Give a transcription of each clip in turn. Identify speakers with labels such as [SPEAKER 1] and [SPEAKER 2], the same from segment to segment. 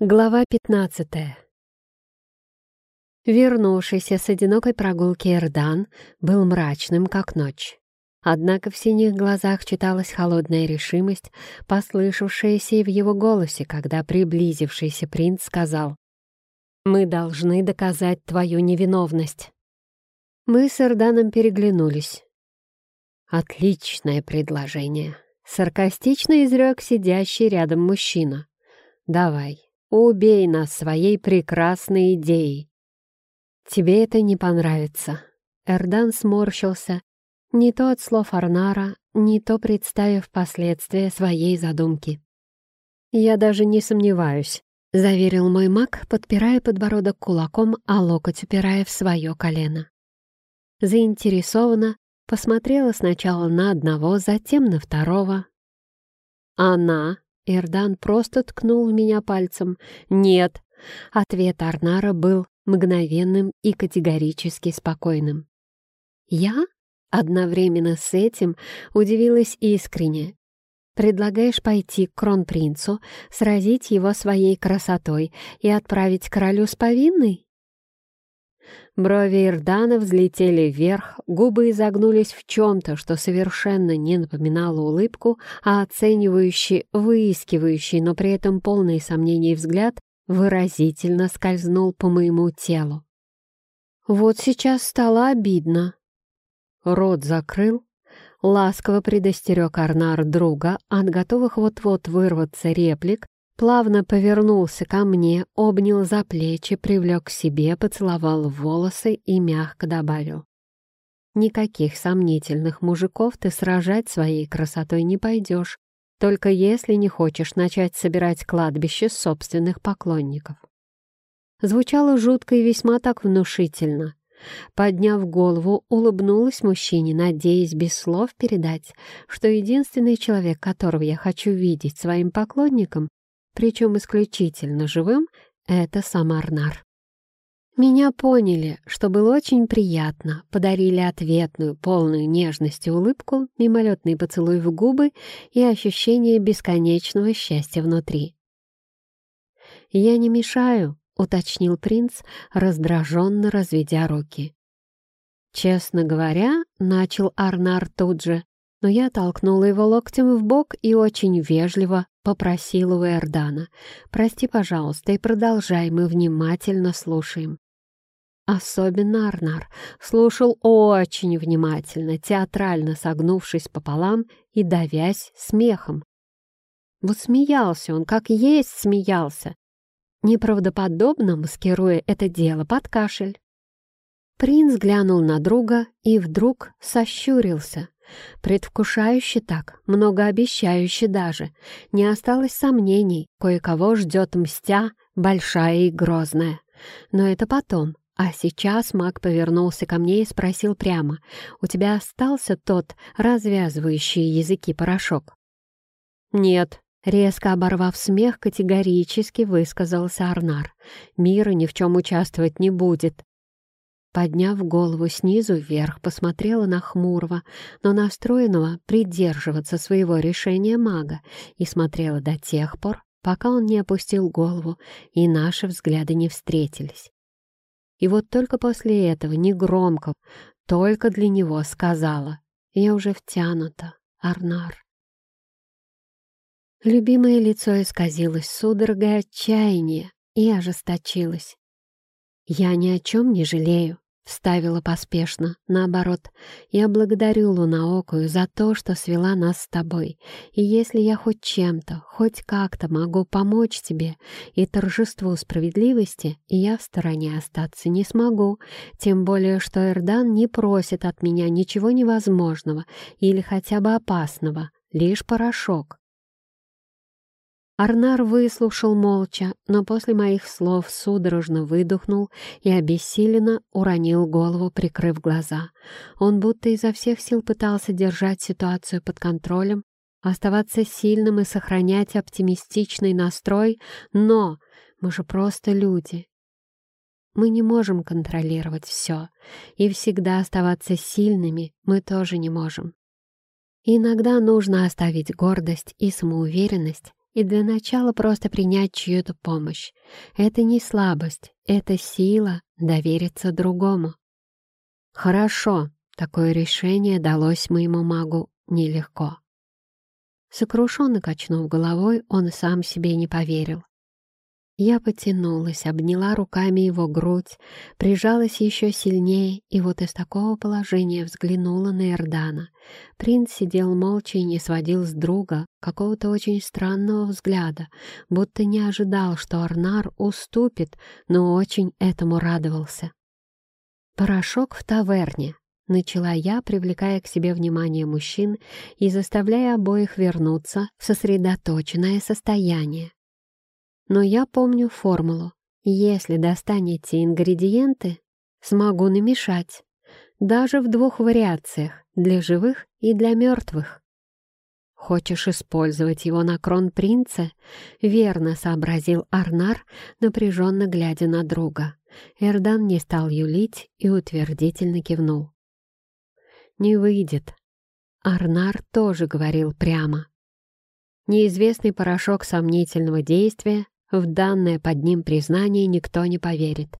[SPEAKER 1] Глава 15 Вернувшийся с одинокой прогулки Эрдан был мрачным, как ночь. Однако в синих глазах читалась холодная решимость, послышавшаяся и в его голосе, когда приблизившийся принц сказал «Мы должны доказать твою невиновность». Мы с Эрданом переглянулись. «Отличное предложение», — саркастично изрек сидящий рядом мужчина. «Давай, Убей нас своей прекрасной идеей. Тебе это не понравится. Эрдан сморщился, не то от слов Арнара, не то представив последствия своей задумки. «Я даже не сомневаюсь», — заверил мой маг, подпирая подбородок кулаком, а локоть упирая в свое колено. Заинтересованно посмотрела сначала на одного, затем на второго. Она Эрдан просто ткнул в меня пальцем. «Нет!» Ответ Арнара был мгновенным и категорически спокойным. Я одновременно с этим удивилась искренне. «Предлагаешь пойти к кронпринцу, сразить его своей красотой и отправить королю с повинной?» Брови Ирдана взлетели вверх, губы изогнулись в чем-то, что совершенно не напоминало улыбку, а оценивающий, выискивающий, но при этом полный сомнений взгляд выразительно скользнул по моему телу. Вот сейчас стало обидно. Рот закрыл, ласково предостерег Арнар друга от готовых вот-вот вырваться реплик, плавно повернулся ко мне, обнял за плечи, привлек к себе, поцеловал в волосы и мягко добавил. «Никаких сомнительных мужиков ты сражать своей красотой не пойдешь, только если не хочешь начать собирать кладбище собственных поклонников». Звучало жутко и весьма так внушительно. Подняв голову, улыбнулась мужчине, надеясь без слов передать, что единственный человек, которого я хочу видеть своим поклонником, причем исключительно живым, это сам Арнар. Меня поняли, что было очень приятно, подарили ответную, полную нежности улыбку, мимолетный поцелуй в губы и ощущение бесконечного счастья внутри. «Я не мешаю», — уточнил принц, раздраженно разведя руки. «Честно говоря», — начал Арнар тут же, но я толкнула его локтем в бок и очень вежливо попросила у Эрдана. «Прости, пожалуйста, и продолжай, мы внимательно слушаем». Особенно Арнар слушал очень внимательно, театрально согнувшись пополам и давясь смехом. Вот смеялся он, как есть смеялся, неправдоподобно маскируя это дело под кашель. Принц глянул на друга и вдруг сощурился. Предвкушающе так, многообещающе даже. Не осталось сомнений, кое-кого ждет мстя, большая и грозная. Но это потом. А сейчас маг повернулся ко мне и спросил прямо, «У тебя остался тот развязывающий языки порошок?» «Нет», Резко оборвав смех, категорически высказался Арнар. «Мира ни в чем участвовать не будет. Подняв голову снизу вверх, посмотрела на Хмурого, но настроенного придерживаться своего решения мага, и смотрела до тех пор, пока он не опустил голову, и наши взгляды не встретились. И вот только после этого, негромко, только для него сказала, «Я уже втянута, Арнар». Любимое лицо исказилось судорогой отчаяния и ожесточилось. «Я ни о чем не жалею. Вставила поспешно. Наоборот, я благодарю Лунаокую за то, что свела нас с тобой. И если я хоть чем-то, хоть как-то могу помочь тебе и торжеству справедливости, я в стороне остаться не смогу. Тем более, что Эрдан не просит от меня ничего невозможного или хотя бы опасного, лишь порошок. Арнар выслушал молча, но после моих слов судорожно выдохнул и обессиленно уронил голову, прикрыв глаза. Он будто изо всех сил пытался держать ситуацию под контролем, оставаться сильным и сохранять оптимистичный настрой, но мы же просто люди. Мы не можем контролировать все, и всегда оставаться сильными мы тоже не можем. Иногда нужно оставить гордость и самоуверенность и для начала просто принять чью-то помощь. Это не слабость, это сила довериться другому. Хорошо, такое решение далось моему магу нелегко. Сокрушенно качнув головой, он сам себе не поверил. Я потянулась, обняла руками его грудь, прижалась еще сильнее и вот из такого положения взглянула на Эрдана. Принц сидел молча и не сводил с друга какого-то очень странного взгляда, будто не ожидал, что Арнар уступит, но очень этому радовался. «Порошок в таверне», — начала я, привлекая к себе внимание мужчин и заставляя обоих вернуться в сосредоточенное состояние. Но я помню формулу. Если достанете ингредиенты, смогу намешать. Даже в двух вариациях, для живых и для мертвых. «Хочешь использовать его на кронпринце?» — верно сообразил Арнар, напряженно глядя на друга. Эрдан не стал юлить и утвердительно кивнул. «Не выйдет». Арнар тоже говорил прямо. Неизвестный порошок сомнительного действия в данное под ним признание никто не поверит.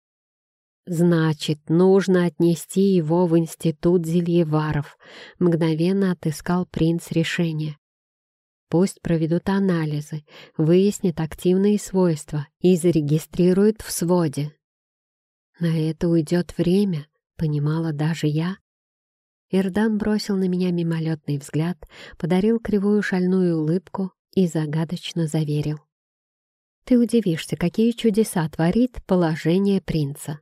[SPEAKER 1] «Значит, нужно отнести его в институт зельеваров», — мгновенно отыскал принц решение. Пусть проведут анализы, выяснят активные свойства и зарегистрируют в своде. На это уйдет время, понимала даже я. Ирдан бросил на меня мимолетный взгляд, подарил кривую шальную улыбку и загадочно заверил. Ты удивишься, какие чудеса творит положение принца.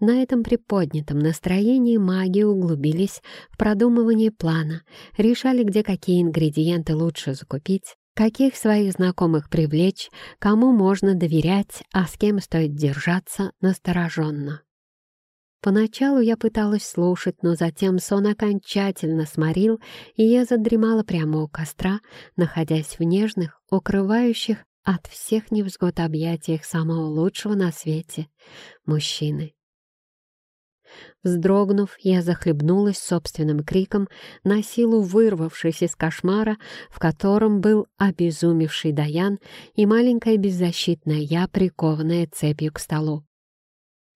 [SPEAKER 1] На этом приподнятом настроении маги углубились в продумывание плана, решали, где какие ингредиенты лучше закупить, каких своих знакомых привлечь, кому можно доверять, а с кем стоит держаться настороженно. Поначалу я пыталась слушать, но затем сон окончательно сморил, и я задремала прямо у костра, находясь в нежных, укрывающих от всех невзгод объятиях самого лучшего на свете — мужчины. Вздрогнув, я захлебнулась собственным криком, на силу вырвавшись из кошмара, в котором был обезумевший Даян и маленькая беззащитная я, прикованная цепью к столу.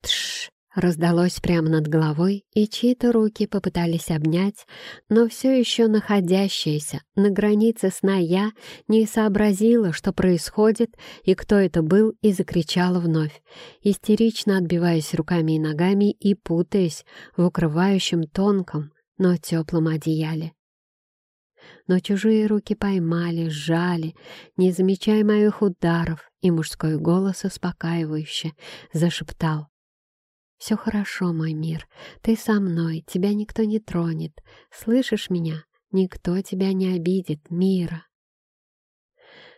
[SPEAKER 1] Тш! Раздалось прямо над головой, и чьи-то руки попытались обнять, но все еще находящаяся на границе сна я не сообразила, что происходит и кто это был, и закричала вновь, истерично отбиваясь руками и ногами и путаясь в укрывающем тонком, но теплом одеяле. Но чужие руки поймали, сжали, не замечая моих ударов, и мужской голос успокаивающе зашептал. «Все хорошо, мой мир. Ты со мной, тебя никто не тронет. Слышишь меня? Никто тебя не обидит, мира».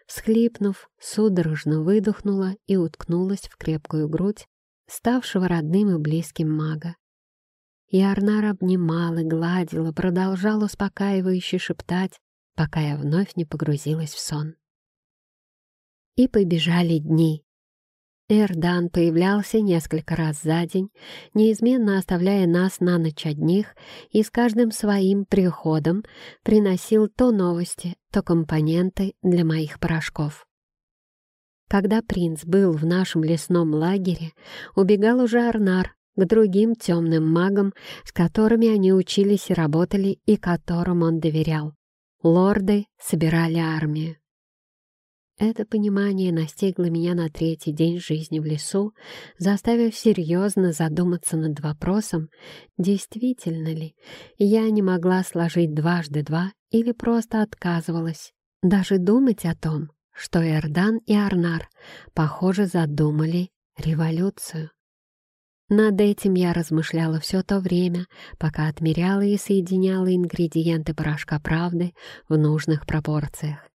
[SPEAKER 1] Всхлипнув, судорожно выдохнула и уткнулась в крепкую грудь ставшего родным и близким мага. И Арнар обнимал и гладил, продолжал успокаивающе шептать, пока я вновь не погрузилась в сон. И побежали дни. Эрдан появлялся несколько раз за день, неизменно оставляя нас на ночь одних, и с каждым своим приходом приносил то новости, то компоненты для моих порошков. Когда принц был в нашем лесном лагере, убегал уже Арнар к другим темным магам, с которыми они учились и работали, и которым он доверял. Лорды собирали армию. Это понимание настигло меня на третий день жизни в лесу, заставив серьезно задуматься над вопросом, действительно ли я не могла сложить дважды два или просто отказывалась. Даже думать о том, что Эрдан и Арнар, похоже, задумали революцию. Над этим я размышляла все то время, пока отмеряла и соединяла ингредиенты порошка правды в нужных пропорциях.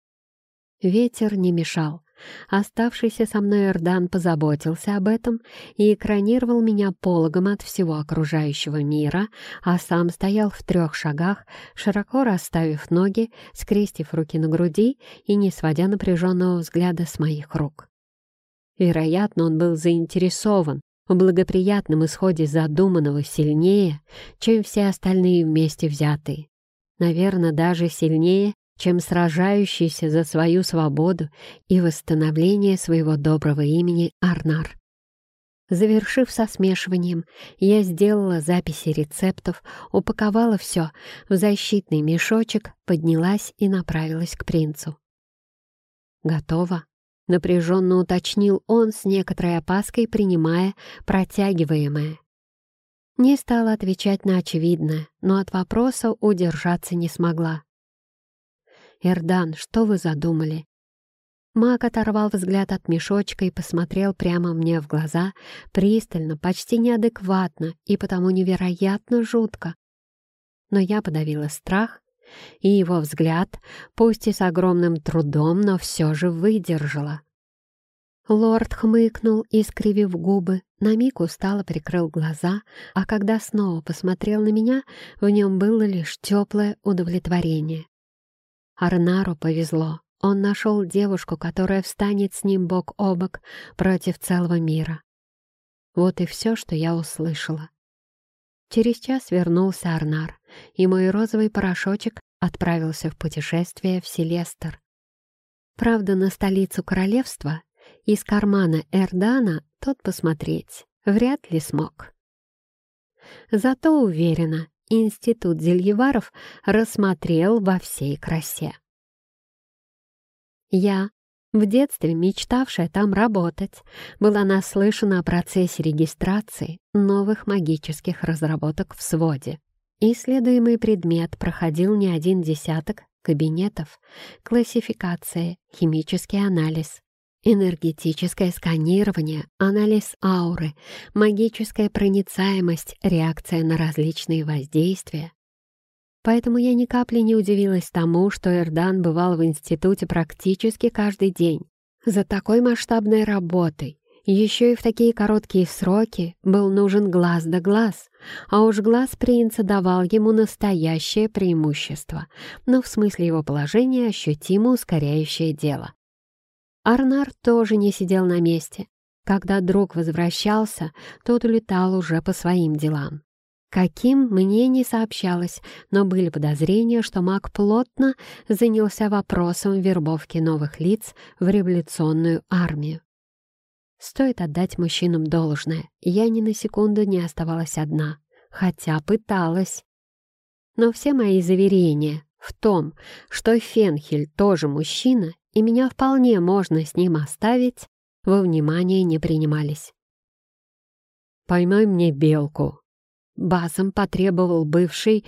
[SPEAKER 1] Ветер не мешал. Оставшийся со мной Эрдан позаботился об этом и экранировал меня пологом от всего окружающего мира, а сам стоял в трех шагах, широко расставив ноги, скрестив руки на груди и не сводя напряженного взгляда с моих рук. Вероятно, он был заинтересован в благоприятном исходе задуманного сильнее, чем все остальные вместе взятые. Наверное, даже сильнее, чем сражающийся за свою свободу и восстановление своего доброго имени Арнар. Завершив со смешиванием, я сделала записи рецептов, упаковала все в защитный мешочек, поднялась и направилась к принцу. «Готово», — напряженно уточнил он с некоторой опаской, принимая протягиваемое. Не стала отвечать на очевидное, но от вопроса удержаться не смогла. «Эрдан, что вы задумали?» Маг оторвал взгляд от мешочка и посмотрел прямо мне в глаза, пристально, почти неадекватно и потому невероятно жутко. Но я подавила страх, и его взгляд, пусть и с огромным трудом, но все же выдержала. Лорд хмыкнул и, скривив губы, на миг устало прикрыл глаза, а когда снова посмотрел на меня, в нем было лишь теплое удовлетворение. Арнару повезло. Он нашел девушку, которая встанет с ним бок о бок против целого мира. Вот и все, что я услышала. Через час вернулся Арнар, и мой розовый порошочек отправился в путешествие в Селестер. Правда, на столицу королевства из кармана Эрдана тот посмотреть вряд ли смог. Зато уверена, институт Зельеваров рассмотрел во всей красе. Я, в детстве мечтавшая там работать, была наслышана о процессе регистрации новых магических разработок в своде. Исследуемый предмет проходил не один десяток кабинетов, классификация, химический анализ, энергетическое сканирование, анализ ауры, магическая проницаемость, реакция на различные воздействия, Поэтому я ни капли не удивилась тому, что Эрдан бывал в институте практически каждый день. За такой масштабной работой, еще и в такие короткие сроки, был нужен глаз да глаз, а уж глаз принца давал ему настоящее преимущество, но в смысле его положения ощутимо ускоряющее дело. Арнар тоже не сидел на месте. Когда друг возвращался, тот улетал уже по своим делам. Каким, мне не сообщалось, но были подозрения, что маг плотно занялся вопросом вербовки новых лиц в революционную армию. Стоит отдать мужчинам должное, я ни на секунду не оставалась одна, хотя пыталась. Но все мои заверения в том, что Фенхель тоже мужчина, и меня вполне можно с ним оставить, во внимание не принимались. «Поймай мне белку», Басом потребовал бывший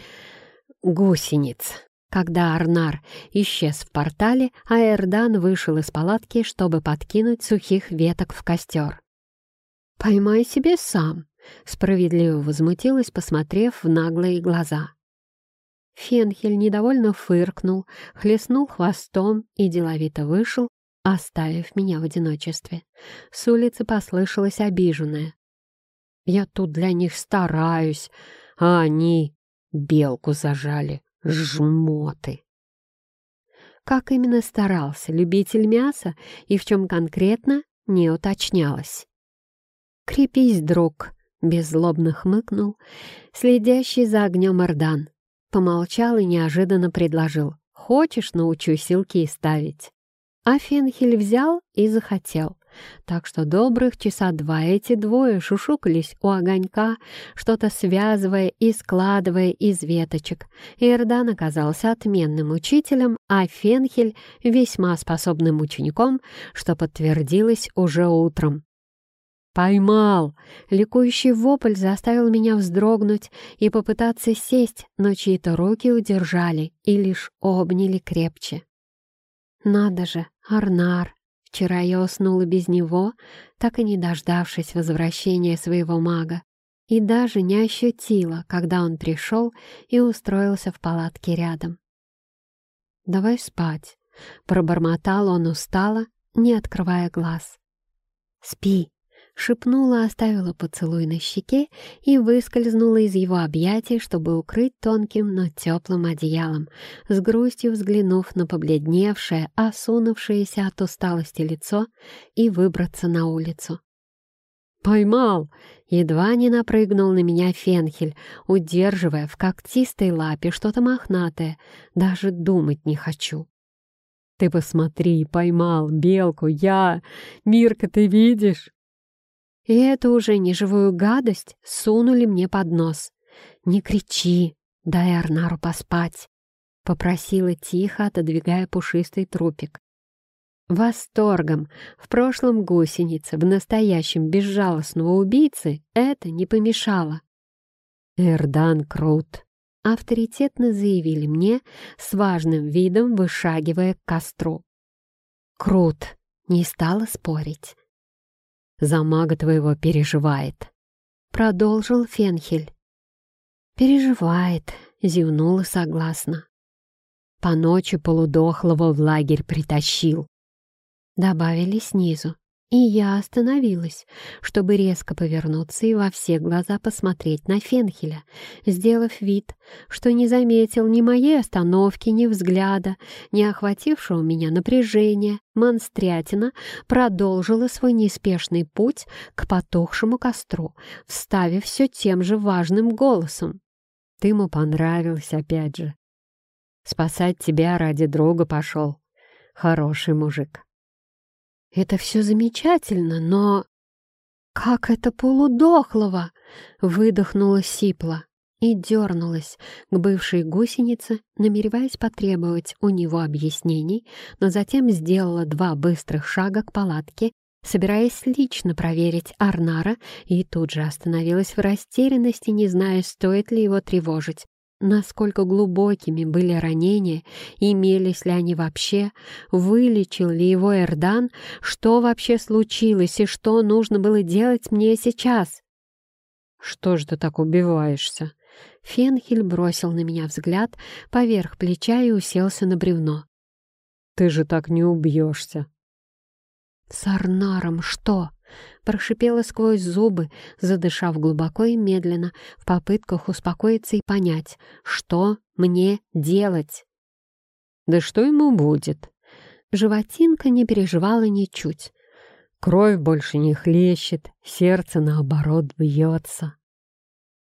[SPEAKER 1] гусениц. Когда Арнар исчез в портале, а Эрдан вышел из палатки, чтобы подкинуть сухих веток в костер. «Поймай себе сам», — справедливо возмутилась, посмотрев в наглые глаза. Фенхель недовольно фыркнул, хлестнул хвостом и деловито вышел, оставив меня в одиночестве. С улицы послышалось обиженное. Я тут для них стараюсь, а они белку зажали, жмоты. Как именно старался любитель мяса и в чем конкретно, не уточнялось. «Крепись, друг!» — беззлобно хмыкнул, следящий за огнем Ордан. Помолчал и неожиданно предложил. «Хочешь, научу силки ставить?» А Фенхель взял и захотел. Так что добрых часа два эти двое шушукались у огонька, что-то связывая и складывая из веточек. Иордан оказался отменным учителем, а Фенхель — весьма способным учеником, что подтвердилось уже утром. «Поймал!» Ликующий вопль заставил меня вздрогнуть и попытаться сесть, но чьи-то руки удержали и лишь обняли крепче. «Надо же, Арнар!» Вчера я уснула без него, так и не дождавшись возвращения своего мага, и даже не ощутила, когда он пришел и устроился в палатке рядом. «Давай спать», — пробормотал он устало, не открывая глаз. «Спи», шепнула, оставила поцелуй на щеке и выскользнула из его объятий, чтобы укрыть тонким, но теплым одеялом, с грустью взглянув на побледневшее, осунувшееся от усталости лицо и выбраться на улицу. «Поймал!» Едва не напрыгнул на меня Фенхель, удерживая в когтистой лапе что-то мохнатое. Даже думать не хочу. «Ты посмотри, поймал белку, я! Мирка, ты видишь?» И эту уже неживую гадость сунули мне под нос. «Не кричи, дай Арнару поспать», — попросила тихо, отодвигая пушистый трупик. Восторгом в прошлом гусенице, в настоящем безжалостного убийцы это не помешало. «Эрдан крут», — авторитетно заявили мне, с важным видом вышагивая к костру. «Крут», — не стала спорить. «За мага твоего переживает», — продолжил Фенхель. «Переживает», — зевнула согласно. По ночи полудохлого в лагерь притащил добавили снизу. И я остановилась, чтобы резко повернуться и во все глаза посмотреть на Фенхеля, сделав вид, что не заметил ни моей остановки, ни взгляда, ни охватившего меня напряжения. Монстрятина продолжила свой неспешный путь к потухшему костру, вставив все тем же важным голосом. «Ты ему понравился опять же. Спасать тебя ради друга пошел. Хороший мужик». Это все замечательно, но... «Как это полудохлого!» — выдохнула Сипла и дернулась к бывшей гусенице, намереваясь потребовать у него объяснений, но затем сделала два быстрых шага к палатке, собираясь лично проверить Арнара, и тут же остановилась в растерянности, не зная, стоит ли его тревожить насколько глубокими были ранения, имелись ли они вообще, вылечил ли его Эрдан, что вообще случилось и что нужно было делать мне сейчас. «Что ж ты так убиваешься?» Фенхель бросил на меня взгляд поверх плеча и уселся на бревно. «Ты же так не убьешься!» «С Арнаром что?» Прошипела сквозь зубы, задышав глубоко и медленно, в попытках успокоиться и понять, что мне делать. «Да что ему будет?» Животинка не переживала ничуть. Кровь больше не хлещет, сердце, наоборот, бьется.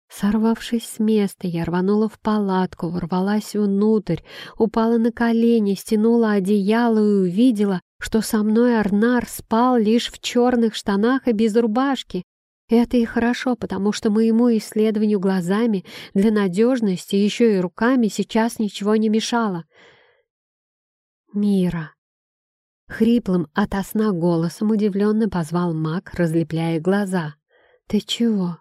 [SPEAKER 1] Сорвавшись с места, я рванула в палатку, ворвалась внутрь, упала на колени, стянула одеяло и увидела, что со мной Арнар спал лишь в черных штанах и без рубашки. Это и хорошо, потому что моему исследованию глазами для надежности еще и руками сейчас ничего не мешало. «Мира!» Хриплым ото сна голосом удивленно позвал маг, разлепляя глаза. «Ты чего?»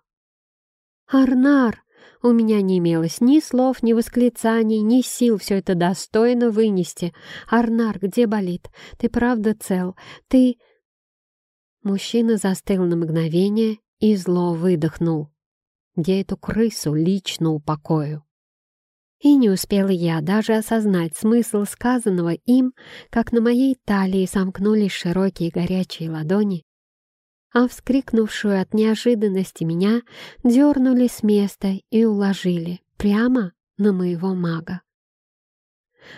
[SPEAKER 1] «Арнар!» У меня не имелось ни слов, ни восклицаний, ни сил все это достойно вынести. «Арнар, где болит? Ты правда цел? Ты...» Мужчина застыл на мгновение и зло выдохнул. «Я эту крысу лично упокою». И не успела я даже осознать смысл сказанного им, как на моей талии сомкнулись широкие горячие ладони, а вскрикнувшую от неожиданности меня дернули с места и уложили прямо на моего мага.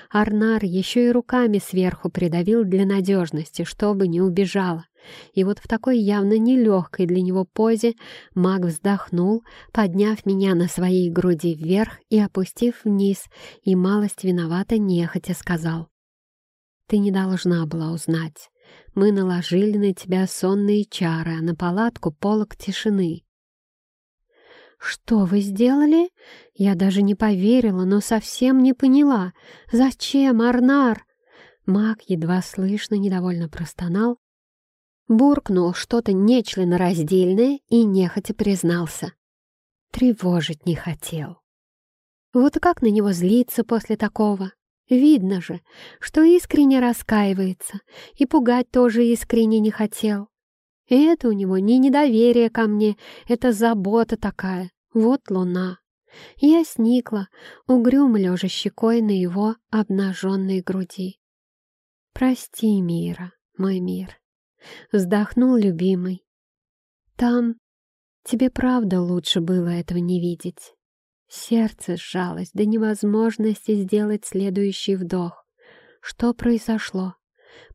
[SPEAKER 1] Арнар еще и руками сверху придавил для надежности, чтобы не убежала. И вот в такой явно нелегкой для него позе маг вздохнул, подняв меня на своей груди вверх и опустив вниз, и малость виновата нехотя сказал. «Ты не должна была узнать. Мы наложили на тебя сонные чары, а на палатку полок тишины. «Что вы сделали?» Я даже не поверила, но совсем не поняла. «Зачем, Арнар?» Маг едва слышно недовольно простонал, буркнул что-то нечленораздельное и нехотя признался. Тревожить не хотел. Вот как на него злиться после такого? Видно же, что искренне раскаивается, и пугать тоже искренне не хотел. И это у него не недоверие ко мне, это забота такая. Вот луна. Я сникла, угрюмо лежа щекой на его обнаженной груди. «Прости, Мира, мой мир», — вздохнул любимый. «Там тебе правда лучше было этого не видеть. Сердце сжалось до невозможности сделать следующий вдох. Что произошло?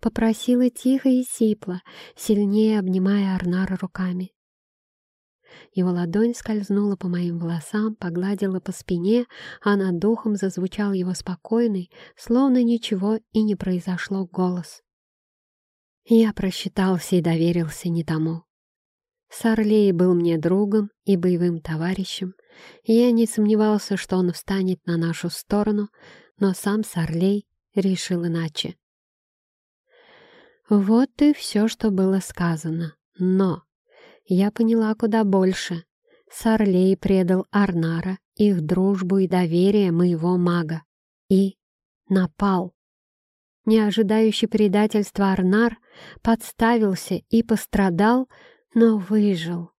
[SPEAKER 1] Попросила тихо и сипло, сильнее обнимая Арнара руками. Его ладонь скользнула по моим волосам, погладила по спине, а над духом зазвучал его спокойный, словно ничего и не произошло голос. Я просчитался и доверился не тому. Сарлей был мне другом и боевым товарищем. Я не сомневался, что он встанет на нашу сторону, но сам Сарлей решил иначе. Вот и все, что было сказано. Но я поняла куда больше. Сарлей предал Арнара, их дружбу и доверие моего мага. И напал. Не ожидающий предательства Арнар подставился и пострадал, но выжил.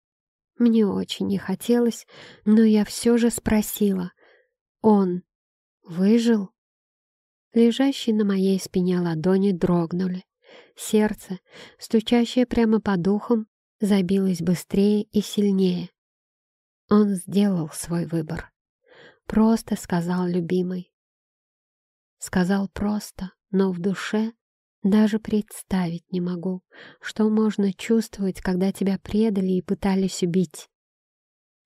[SPEAKER 1] Мне очень не хотелось, но я все же спросила. Он выжил? Лежащие на моей спине ладони дрогнули. Сердце, стучащее прямо по духам, забилось быстрее и сильнее. Он сделал свой выбор. Просто сказал любимый. Сказал просто, но в душе даже представить не могу, что можно чувствовать, когда тебя предали и пытались убить.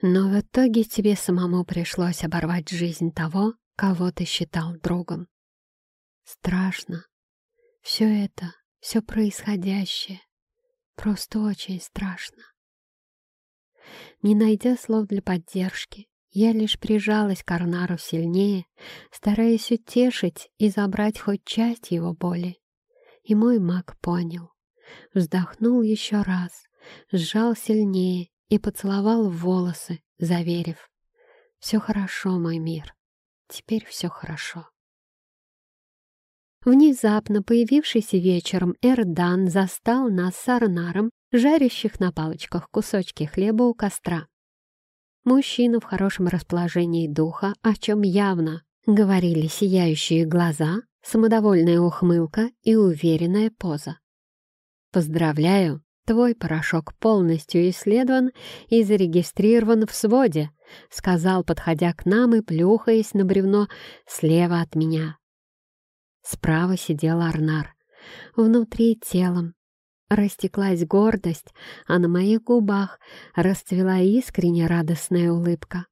[SPEAKER 1] Но в итоге тебе самому пришлось оборвать жизнь того, кого ты считал другом. Страшно. Все это, все происходящее, просто очень страшно. Не найдя слов для поддержки, я лишь прижалась к Арнару сильнее, стараясь утешить и забрать хоть часть его боли. И мой маг понял. Вздохнул еще раз, сжал сильнее и поцеловал в волосы, заверив. «Все хорошо, мой мир. Теперь все хорошо». Внезапно появившийся вечером Эрдан застал нас с Арнаром, жарящих на палочках кусочки хлеба у костра. Мужчина в хорошем расположении духа, о чем явно говорили сияющие глаза, самодовольная ухмылка и уверенная поза. «Поздравляю, твой порошок полностью исследован и зарегистрирован в своде», сказал, подходя к нам и плюхаясь на бревно слева от меня. Справа сидел Арнар. Внутри телом растеклась гордость, а на моих губах расцвела искренне радостная улыбка.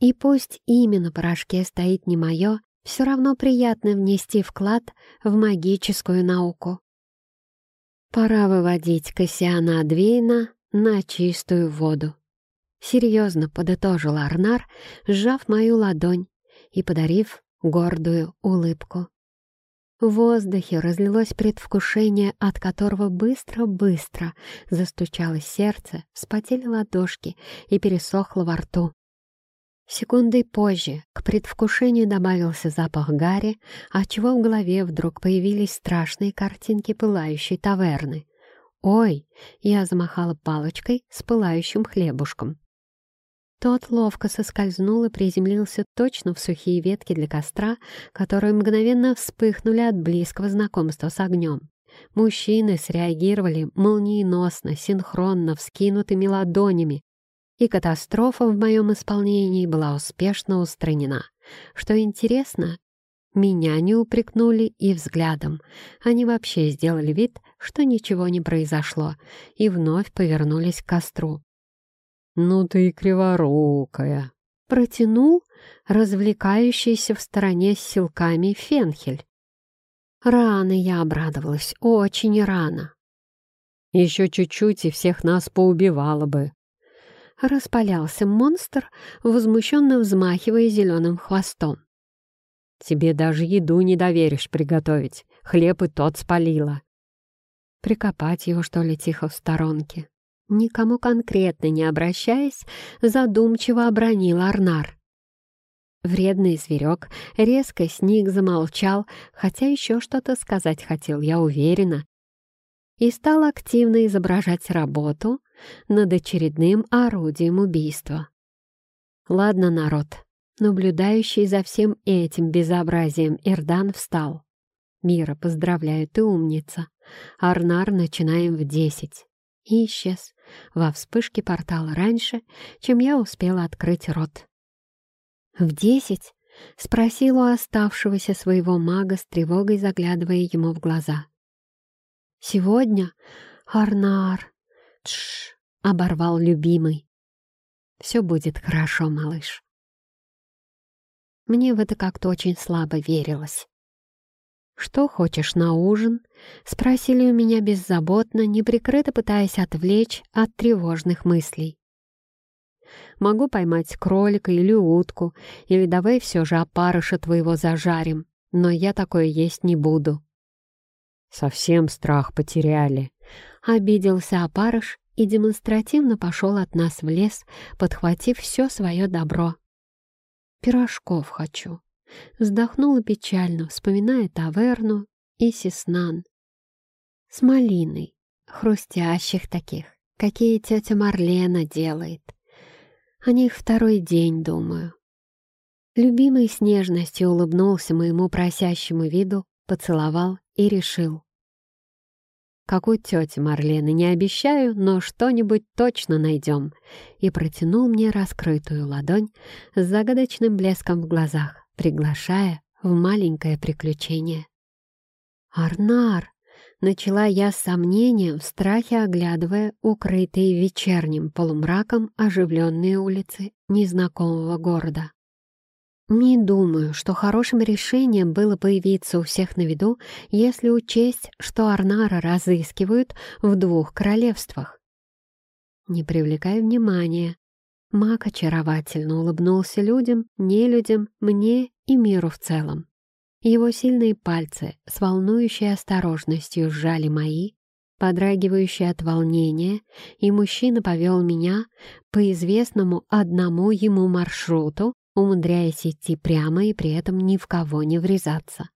[SPEAKER 1] И пусть имя на порошке стоит не мое, все равно приятно внести вклад в магическую науку. Пора выводить Кассиана Адвейна на чистую воду. Серьезно подытожил Арнар, сжав мою ладонь и подарив гордую улыбку. В воздухе разлилось предвкушение, от которого быстро-быстро застучалось сердце, вспотели ладошки и пересохло во рту. Секундой позже к предвкушению добавился запах гари, отчего в голове вдруг появились страшные картинки пылающей таверны. «Ой!» — я замахала палочкой с пылающим хлебушком. Тот ловко соскользнул и приземлился точно в сухие ветки для костра, которые мгновенно вспыхнули от близкого знакомства с огнем. Мужчины среагировали молниеносно, синхронно, вскинутыми ладонями, и катастрофа в моем исполнении была успешно устранена. Что интересно, меня не упрекнули и взглядом. Они вообще сделали вид, что ничего не произошло, и вновь повернулись к костру. «Ну ты и криворукая!» Протянул развлекающийся в стороне с силками Фенхель. Рано я обрадовалась, очень рано. Еще чуть-чуть, и всех нас поубивало бы распалялся монстр, возмущенно взмахивая зеленым хвостом. «Тебе даже еду не доверишь приготовить, хлеб и тот спалила». Прикопать его, что ли, тихо в сторонке? Никому конкретно не обращаясь, задумчиво обронил Арнар. Вредный зверек резко сник, замолчал, хотя еще что-то сказать хотел, я уверена, и стал активно изображать работу над очередным орудием убийства. Ладно, народ, наблюдающий за всем этим безобразием Ирдан встал. Мира, поздравляю, ты умница. Арнар начинаем в десять. И исчез во вспышке портала раньше, чем я успела открыть рот. «В десять?» — спросил у оставшегося своего мага с тревогой, заглядывая ему в глаза. «Сегодня? Арнар!» «Тш!» — оборвал любимый. Все будет хорошо, малыш. Мне в это как-то очень слабо верилось. «Что хочешь на ужин?» — спросили у меня беззаботно, неприкрыто пытаясь отвлечь от тревожных мыслей. «Могу поймать кролика или утку, или давай все же опарыша твоего зажарим, но я такое есть не буду». «Совсем страх потеряли», — обиделся опарыш и демонстративно пошел от нас в лес, подхватив все свое добро. «Пирожков хочу», Вздохнула печально, вспоминая таверну и сеснан. С малиной, хрустящих таких, какие тетя Марлена делает. О них второй день думаю. Любимый с нежностью улыбнулся моему просящему виду, поцеловал и решил. Как у тети Марлены не обещаю, но что-нибудь точно найдем. И протянул мне раскрытую ладонь с загадочным блеском в глазах приглашая в маленькое приключение. «Арнар!» — начала я с сомнением, в страхе оглядывая укрытые вечерним полумраком оживленные улицы незнакомого города. Не думаю, что хорошим решением было появиться у всех на виду, если учесть, что Арнара разыскивают в двух королевствах. Не привлекая внимания, Маг очаровательно улыбнулся людям, нелюдям, мне и миру в целом. Его сильные пальцы с волнующей осторожностью сжали мои, подрагивающие от волнения, и мужчина повел меня по известному одному ему маршруту, умудряясь идти прямо и при этом ни в кого не врезаться.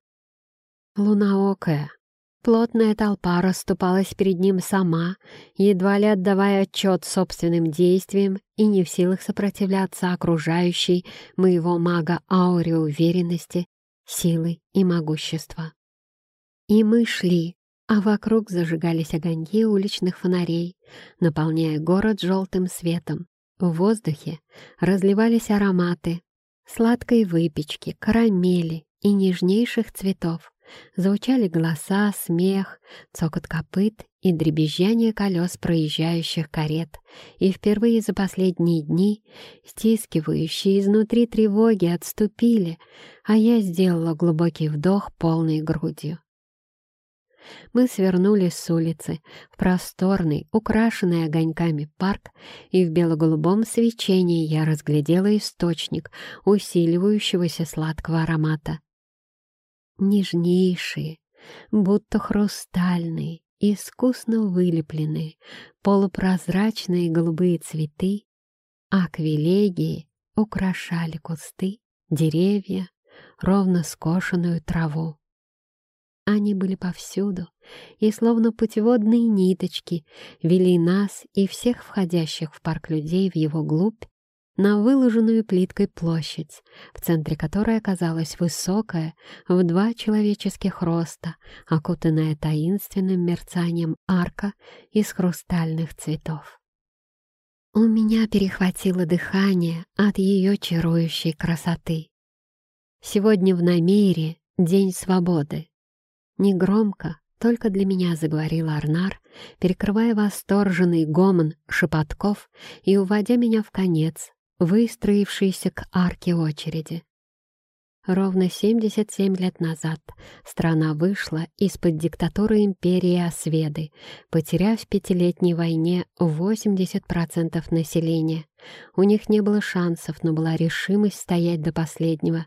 [SPEAKER 1] Лунаокая, Плотная толпа расступалась перед ним сама, едва ли отдавая отчет собственным действиям и не в силах сопротивляться окружающей моего мага ауре уверенности, силы и могущества. И мы шли, а вокруг зажигались огоньки уличных фонарей, наполняя город желтым светом. В воздухе разливались ароматы сладкой выпечки, карамели и нежнейших цветов. Звучали голоса, смех, цокот копыт и дребезжание колес проезжающих карет, и впервые за последние дни стискивающие изнутри тревоги отступили, а я сделала глубокий вдох полной грудью. Мы свернули с улицы в просторный, украшенный огоньками парк, и в бело-голубом свечении я разглядела источник усиливающегося сладкого аромата нежнейшие, будто хрустальные, искусно вылепленные, полупрозрачные голубые цветы, аквилегии украшали кусты, деревья, ровно скошенную траву. Они были повсюду, и словно путеводные ниточки вели нас и всех входящих в парк людей в его глубь на выложенную плиткой площадь, в центре которой оказалась высокая, в два человеческих роста, окутанная таинственным мерцанием арка из хрустальных цветов. У меня перехватило дыхание от ее чарующей красоты. Сегодня в Намере день свободы. Негромко, только для меня заговорил Арнар, перекрывая восторженный гомон шепотков и уводя меня в конец, выстроившиеся к арке очереди. Ровно 77 лет назад страна вышла из-под диктатуры империи Осведы, потеряв в пятилетней войне 80% населения. У них не было шансов, но была решимость стоять до последнего.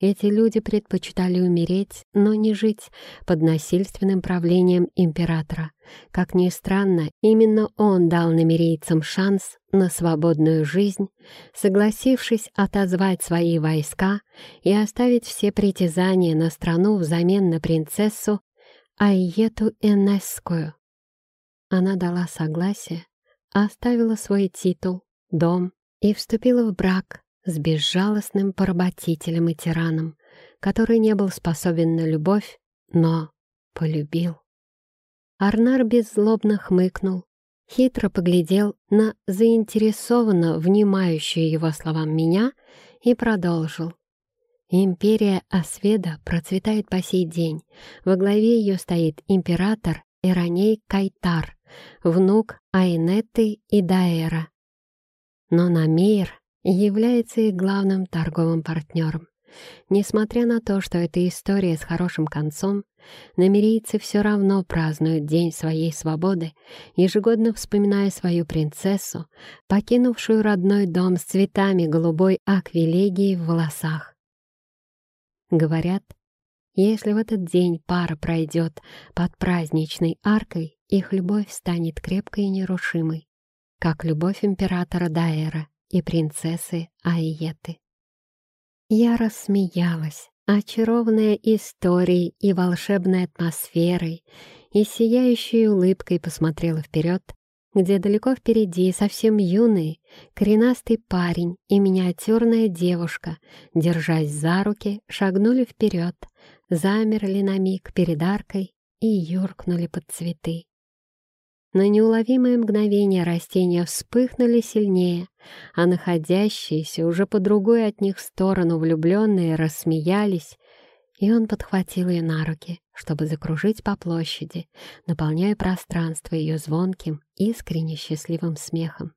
[SPEAKER 1] Эти люди предпочитали умереть, но не жить под насильственным правлением императора. Как ни странно, именно он дал намерийцам шанс на свободную жизнь, согласившись отозвать свои войска и оставить все притязания на страну взамен на принцессу Айету Энесскую. Она дала согласие, оставила свой титул, дом и вступила в брак с безжалостным поработителем и тираном, который не был способен на любовь, но полюбил. Арнар беззлобно хмыкнул, хитро поглядел на заинтересованно внимающую его словам меня и продолжил. Империя Осведа процветает по сей день. Во главе ее стоит император Ираней Кайтар, внук Айнеты и Даэра, но Намир является их главным торговым партнером. Несмотря на то, что это история с хорошим концом, намерийцы все равно празднуют День своей свободы, ежегодно вспоминая свою принцессу, покинувшую родной дом с цветами голубой аквилегии в волосах. Говорят, если в этот день пара пройдет под праздничной аркой, их любовь станет крепкой и нерушимой, как любовь императора Дайера и принцессы Айеты. Я рассмеялась, очарованная историей и волшебной атмосферой, и сияющей улыбкой посмотрела вперед, где далеко впереди совсем юный, коренастый парень и миниатюрная девушка, держась за руки, шагнули вперед, замерли на миг перед аркой и юркнули под цветы. На неуловимое мгновение растения вспыхнули сильнее, а находящиеся уже по другой от них сторону влюбленные рассмеялись, и он подхватил ее на руки, чтобы закружить по площади, наполняя пространство ее звонким, искренне счастливым смехом.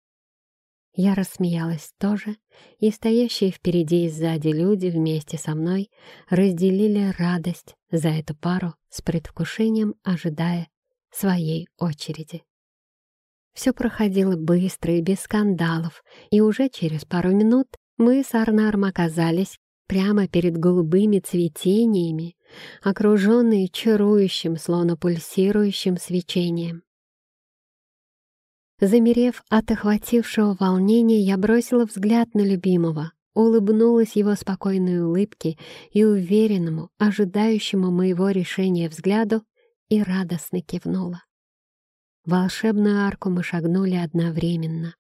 [SPEAKER 1] Я рассмеялась тоже, и стоящие впереди и сзади люди вместе со мной разделили радость за эту пару с предвкушением, ожидая своей очереди. Все проходило быстро и без скандалов, и уже через пару минут мы с Арнаром оказались прямо перед голубыми цветениями, окруженные чарующим, словно пульсирующим свечением. Замерев от охватившего волнения, я бросила взгляд на любимого, улыбнулась его спокойной улыбке и уверенному, ожидающему моего решения взгляду и радостно кивнула. Волшебную арку мы шагнули одновременно.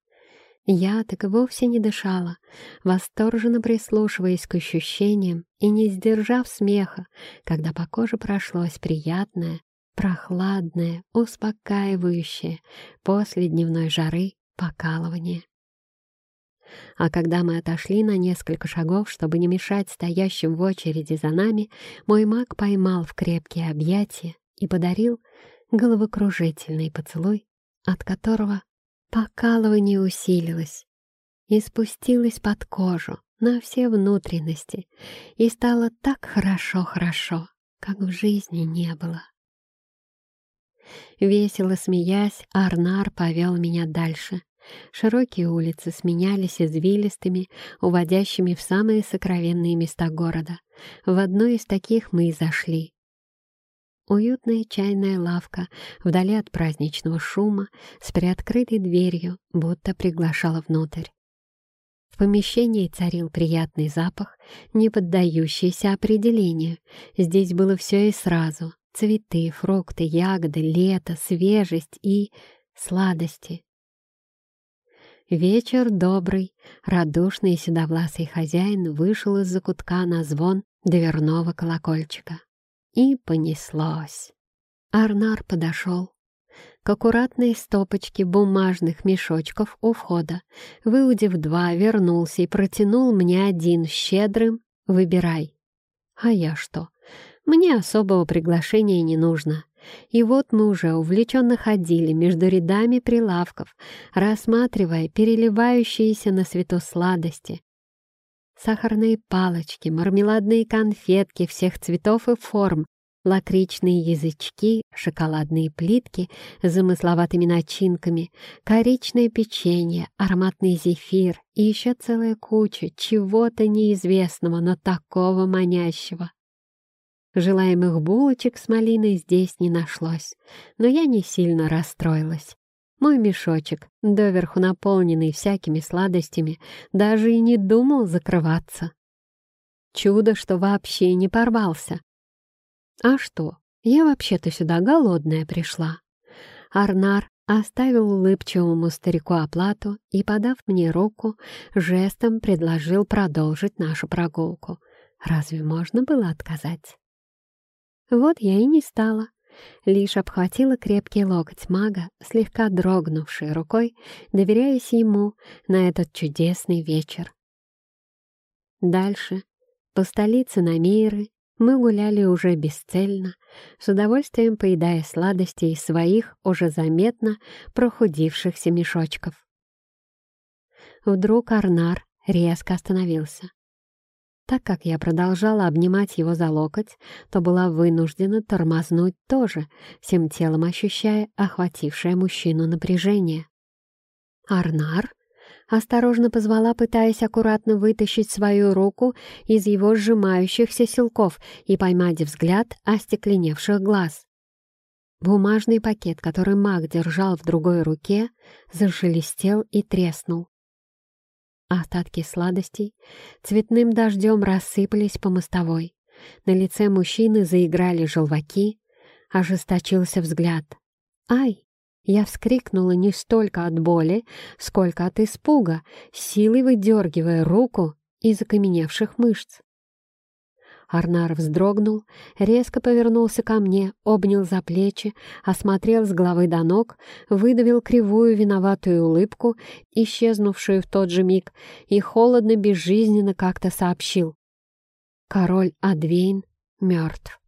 [SPEAKER 1] Я так и вовсе не дышала, восторженно прислушиваясь к ощущениям и не сдержав смеха, когда по коже прошлось приятное, прохладное, успокаивающее после дневной жары покалывание. А когда мы отошли на несколько шагов, чтобы не мешать стоящим в очереди за нами, мой маг поймал в крепкие объятия и подарил головокружительный поцелуй, от которого покалывание усилилось и спустилось под кожу на все внутренности, и стало так хорошо-хорошо, как в жизни не было. Весело смеясь, Арнар повел меня дальше. Широкие улицы сменялись извилистыми, уводящими в самые сокровенные места города. В одну из таких мы и зашли. Уютная чайная лавка, вдали от праздничного шума, с приоткрытой дверью, будто приглашала внутрь. В помещении царил приятный запах, не поддающийся определению. Здесь было все и сразу. Цветы, фрукты, ягоды, лето, свежесть и сладости. Вечер добрый, радушный седовласый хозяин вышел из закутка на звон дверного колокольчика. И понеслось. Арнар подошел к аккуратной стопочке бумажных мешочков у входа, выудив два, вернулся и протянул мне один щедрым «Выбирай». А я что? Мне особого приглашения не нужно. И вот мы уже увлеченно ходили между рядами прилавков, рассматривая переливающиеся на свету сладости, Сахарные палочки, мармеладные конфетки всех цветов и форм, лакричные язычки, шоколадные плитки с замысловатыми начинками, коричное печенье, ароматный зефир и еще целая куча чего-то неизвестного, но такого манящего. Желаемых булочек с малиной здесь не нашлось, но я не сильно расстроилась. Мой мешочек, доверху наполненный всякими сладостями, даже и не думал закрываться. Чудо, что вообще не порвался. А что, я вообще-то сюда голодная пришла. Арнар оставил улыбчивому старику оплату и, подав мне руку, жестом предложил продолжить нашу прогулку. Разве можно было отказать? Вот я и не стала лишь обхватила крепкий локоть мага, слегка дрогнувшей рукой, доверяясь ему на этот чудесный вечер. Дальше, по столице Намейры, мы гуляли уже бесцельно, с удовольствием поедая сладости из своих уже заметно прохудившихся мешочков. Вдруг Арнар резко остановился. Так как я продолжала обнимать его за локоть, то была вынуждена тормознуть тоже, всем телом ощущая охватившее мужчину напряжение. «Арнар?» — осторожно позвала, пытаясь аккуратно вытащить свою руку из его сжимающихся силков и поймать взгляд остекленевших глаз. Бумажный пакет, который маг держал в другой руке, зашелестел и треснул. Остатки сладостей цветным дождем рассыпались по мостовой. На лице мужчины заиграли желваки, ожесточился взгляд. «Ай!» Я вскрикнула не столько от боли, сколько от испуга, силой выдергивая руку из окаменевших мышц. Арнар вздрогнул, резко повернулся ко мне, обнял за плечи, осмотрел с головы до ног, выдавил кривую виноватую улыбку, исчезнувшую в тот же миг, и холодно-безжизненно как-то сообщил. Король Адвейн мертв.